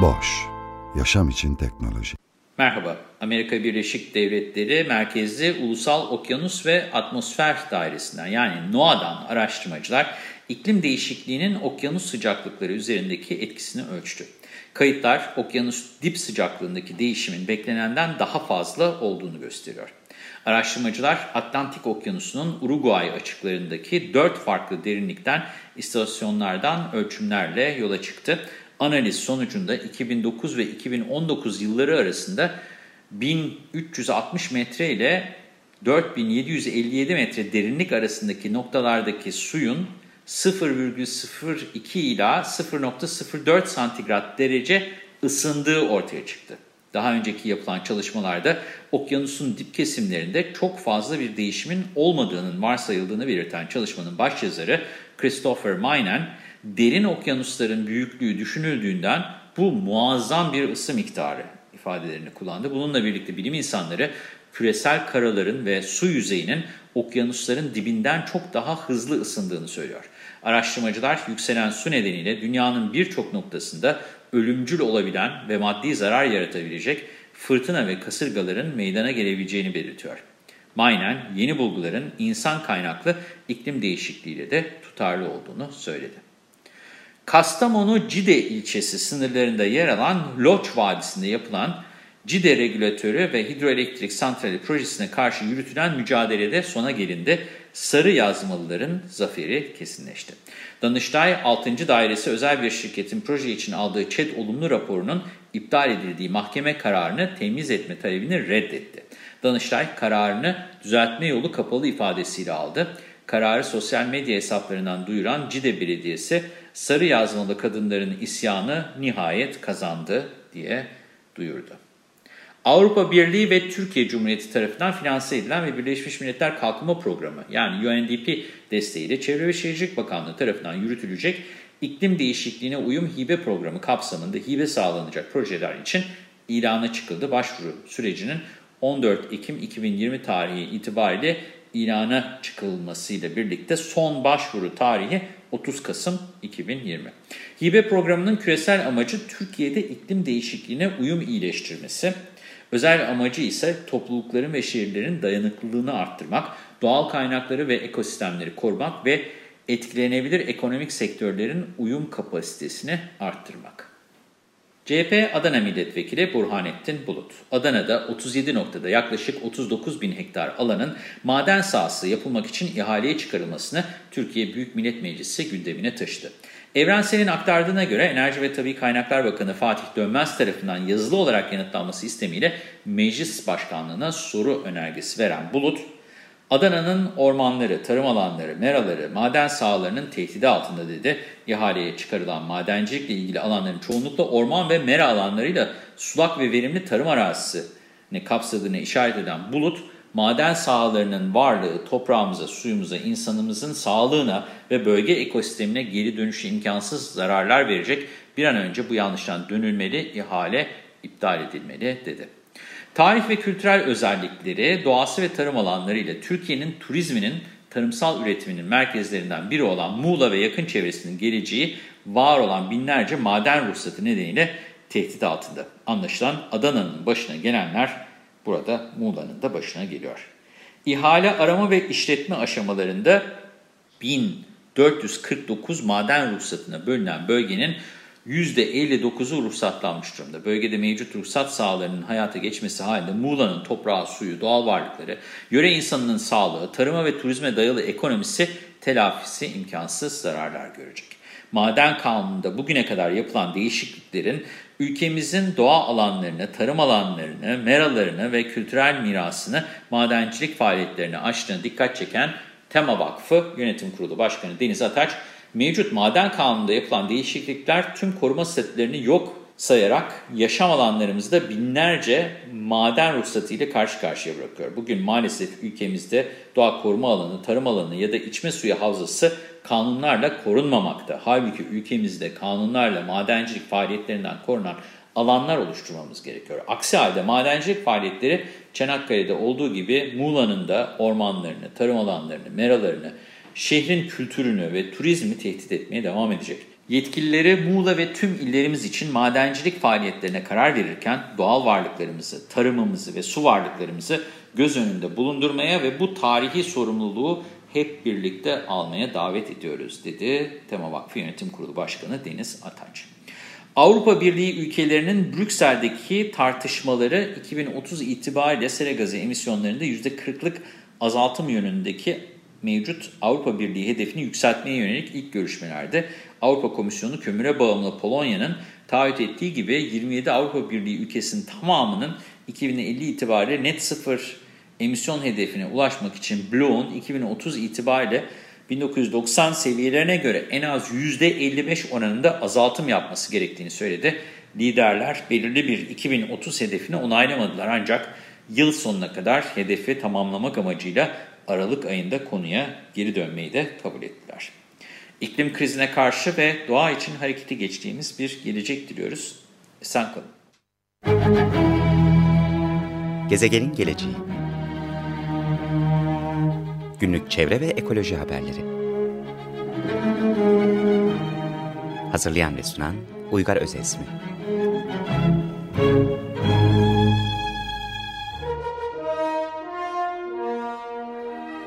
Boş, yaşam için teknoloji. Merhaba, Amerika Birleşik Devletleri merkezli Ulusal Okyanus ve Atmosfer Dairesi'nden yani NOAA'dan araştırmacılar iklim değişikliğinin okyanus sıcaklıkları üzerindeki etkisini ölçtü. Kayıtlar okyanus dip sıcaklığındaki değişimin beklenenden daha fazla olduğunu gösteriyor. Araştırmacılar Atlantik Okyanusu'nun Uruguay açıklarındaki 4 farklı derinlikten istasyonlardan ölçümlerle yola çıktı. Analiz sonucunda 2009 ve 2019 yılları arasında 1360 metre ile 4757 metre derinlik arasındaki noktalardaki suyun 0,02 ila 0,04 santigrat derece ısındığı ortaya çıktı. Daha önceki yapılan çalışmalarda okyanusun dip kesimlerinde çok fazla bir değişimin olmadığının varsayıldığını belirten çalışmanın başyazarı Christopher Maynen, derin okyanusların büyüklüğü düşünüldüğünden bu muazzam bir ısı miktarı ifadelerini kullandı. Bununla birlikte bilim insanları küresel karaların ve su yüzeyinin okyanusların dibinden çok daha hızlı ısındığını söylüyor. Araştırmacılar yükselen su nedeniyle dünyanın birçok noktasında ölümcül olabilen ve maddi zarar yaratabilecek fırtına ve kasırgaların meydana gelebileceğini belirtiyor. Maynen yeni bulguların insan kaynaklı iklim değişikliğiyle de tutarlı olduğunu söyledi. Kastamonu-Cide ilçesi sınırlarında yer alan Loç Vadisi'nde yapılan Cide Regülatörü ve Hidroelektrik Santrali projesine karşı yürütülen mücadelede sona gelindi. Sarı yazmalıların zaferi kesinleşti. Danıştay 6. Dairesi özel bir şirketin proje için aldığı ÇED olumlu raporunun iptal edildiği mahkeme kararını temiz etme talebini reddetti. Danıştay kararını düzeltme yolu kapalı ifadesiyle aldı. Kararı sosyal medya hesaplarından duyuran Cide Belediyesi, sarı yazmalı kadınların isyanı nihayet kazandı diye duyurdu. Avrupa Birliği ve Türkiye Cumhuriyeti tarafından finanse edilen ve Birleşmiş Milletler Kalkınma Programı yani UNDP desteğiyle Çevre ve Şehircilik Bakanlığı tarafından yürütülecek iklim değişikliğine uyum hibe programı kapsamında hibe sağlanacak projeler için ilana çıkıldı. Başvuru sürecinin 14 Ekim 2020 tarihi itibariyle ilana çıkılmasıyla birlikte son başvuru tarihi 30 Kasım 2020. Hibe programının küresel amacı Türkiye'de iklim değişikliğine uyum iyileştirmesi. Özel amacı ise toplulukların ve şehirlerin dayanıklılığını arttırmak, doğal kaynakları ve ekosistemleri korumak ve etkilenebilir ekonomik sektörlerin uyum kapasitesini arttırmak. CHP Adana Milletvekili Burhanettin Bulut, Adana'da 37 noktada yaklaşık 39 bin hektar alanın maden sahası yapılmak için ihaleye çıkarılmasını Türkiye Büyük Millet Meclisi gündemine taşıdı. Evrensel'in aktardığına göre Enerji ve Tabi Kaynaklar Bakanı Fatih Dönmez tarafından yazılı olarak yanıtlanması istemiyle Meclis Başkanlığı'na soru önergesi veren Bulut, Adana'nın ormanları, tarım alanları, meraları, maden sahalarının tehdidi altında dedi. İhaleye çıkarılan madencilikle ilgili alanların çoğunlukla orman ve mera alanlarıyla sulak ve verimli tarım arazisini kapsadığını işaret eden Bulut, maden sahalarının varlığı toprağımıza, suyumuza, insanımızın sağlığına ve bölge ekosistemine geri dönüşü imkansız zararlar verecek bir an önce bu yanlıştan dönülmeli, ihale iptal edilmeli dedi. Tarih ve kültürel özellikleri, doğası ve tarım alanları ile Türkiye'nin turizminin, tarımsal üretiminin merkezlerinden biri olan Muğla ve yakın çevresinin geleceği var olan binlerce maden ruhsatı nedeniyle tehdit altında. Anlaşılan Adana'nın başına gelenler burada Muğla'nın da başına geliyor. İhale arama ve işletme aşamalarında 1449 maden ruhsatına bölünen bölgenin %59'u ruhsatlanmış durumda. Bölgede mevcut ruhsat sahalarının hayata geçmesi halinde Muğla'nın toprağı, suyu, doğal varlıkları, yöre insanının sağlığı, tarıma ve turizme dayalı ekonomisi telafisi imkansız zararlar görecek. Maden kanununda bugüne kadar yapılan değişikliklerin ülkemizin doğa alanlarını, tarım alanlarını, meralarını ve kültürel mirasını madencilik faaliyetlerini açtığına dikkat çeken Tema Vakfı Yönetim Kurulu Başkanı Deniz Ataç, Mevcut maden kanununda yapılan değişiklikler tüm koruma statülerini yok sayarak yaşam alanlarımızda binlerce maden ruhsatı ile karşı karşıya bırakıyor. Bugün maalesef ülkemizde doğa koruma alanı, tarım alanı ya da içme suyu havzası kanunlarla korunmamakta. Halbuki ülkemizde kanunlarla madencilik faaliyetlerinden korunan alanlar oluşturmamız gerekiyor. Aksi halde madencilik faaliyetleri Çanakkale'de olduğu gibi Muğla'nın da ormanlarını, tarım alanlarını, meralarını, şehrin kültürünü ve turizmi tehdit etmeye devam edecek. Yetkilileri Muğla ve tüm illerimiz için madencilik faaliyetlerine karar verirken doğal varlıklarımızı, tarımımızı ve su varlıklarımızı göz önünde bulundurmaya ve bu tarihi sorumluluğu hep birlikte almaya davet ediyoruz, dedi Tema Vakfı Yönetim Kurulu Başkanı Deniz Ataç. Avrupa Birliği ülkelerinin Brüksel'deki tartışmaları 2030 itibariyle sera gazı emisyonlarında %40'lık azaltım yönündeki mevcut Avrupa Birliği hedefini yükseltmeye yönelik ilk görüşmelerde Avrupa Komisyonu kömüre bağımlı Polonya'nın taahhüt ettiği gibi 27 Avrupa Birliği ülkesinin tamamının 2050 itibariyle net sıfır emisyon hedefine ulaşmak için bloğun 2030 itibariyle 1990 seviyelerine göre en az %55 oranında azaltım yapması gerektiğini söyledi. Liderler belirli bir 2030 hedefini onaylamadılar ancak yıl sonuna kadar hedefi tamamlamak amacıyla Aralık ayında konuya geri dönmeyi de kabul ettiler. İklim krizine karşı ve doğa için harekete geçtiğimiz bir gelecek diliyoruz. Sen kalın. Gezegenin geleceği Günlük çevre ve ekoloji haberleri Hazırlayan ve sunan Uygar Özesmi